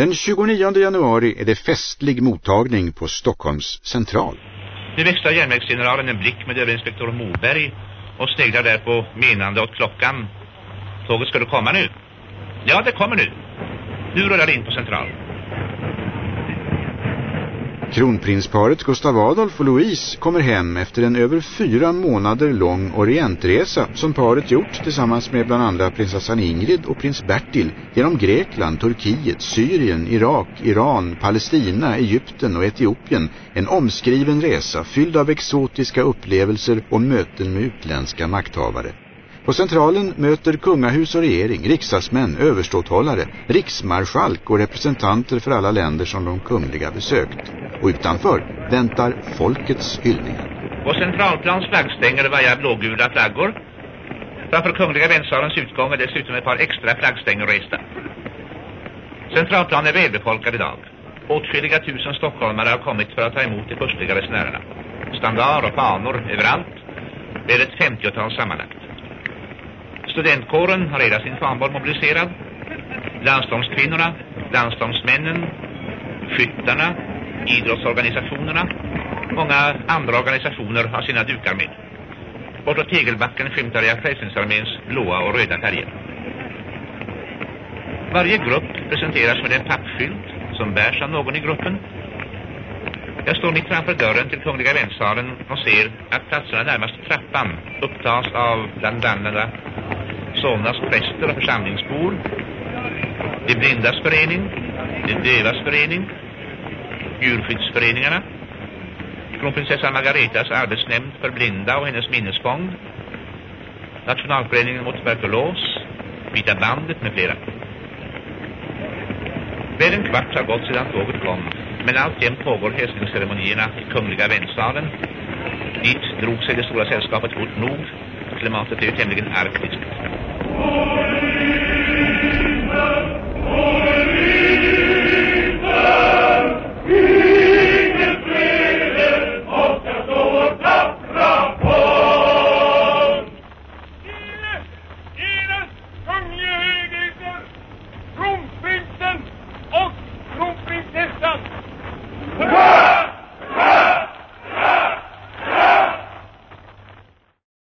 Den 29 januari är det festlig mottagning på Stockholms central. Nu växlar järnvägsgeneralen en blick med överinspektor Moberg och sneglar där på menande åt klockan. Tåget skulle komma nu. Ja, det kommer nu. Nu rullar det in på central. Kronprinsparet Gustav Adolf och Louise kommer hem efter en över fyra månader lång orientresa som paret gjort tillsammans med bland andra prinsessan Ingrid och prins Bertil genom Grekland, Turkiet, Syrien, Irak, Iran, Palestina, Egypten och Etiopien. En omskriven resa fylld av exotiska upplevelser och möten med utländska makthavare. På centralen möter kungahus och regering, riksdagsmän, överståthållare, riksmarskalk och representanter för alla länder som de kungliga besökt. Och utanför väntar folkets hyllningar. På centralplans flaggstänger vajar blågula flaggor. Framför kungliga väntsalens utgång är dessutom ett par extra flaggstänger resta. Centralplan är välbefolkad idag. Åtskilliga tusen stockholmare har kommit för att ta emot de förstliga resenärerna. Standard och fanor överallt. Det är ett femtiotal sammanlagt. Studentkåren har redan sin fanboll mobiliserad. Landstormskvinnorna, landstormsmännen, skyttarna, idrottsorganisationerna, många andra organisationer har sina dukar med. Bortåt Tegelbacken skymtar jag Frälsningsarméns blåa och röda färger. Varje grupp presenteras med en pappskylt som bärs av någon i gruppen. Jag står mitt framför dörren till Kungliga väntsalen och ser att platserna närmast trappan upptas av bland annat Solnas präster och församlingsbor, de blindas förening, de dövas förening, djurskyddsföreningarna, kronprinsessa Margaretas arbetsnämnd för blinda och hennes minnesfond, Nationalföreningen mot tuberkulos, Vita bandet med flera. Väl en kvart har gått sedan tåget kom, men alltjämt pågår hälsningsceremonierna i kungliga väntsalen. Dit drog sig det stora sällskapet fort nog. Klimatet är ju tämligen arktiskt.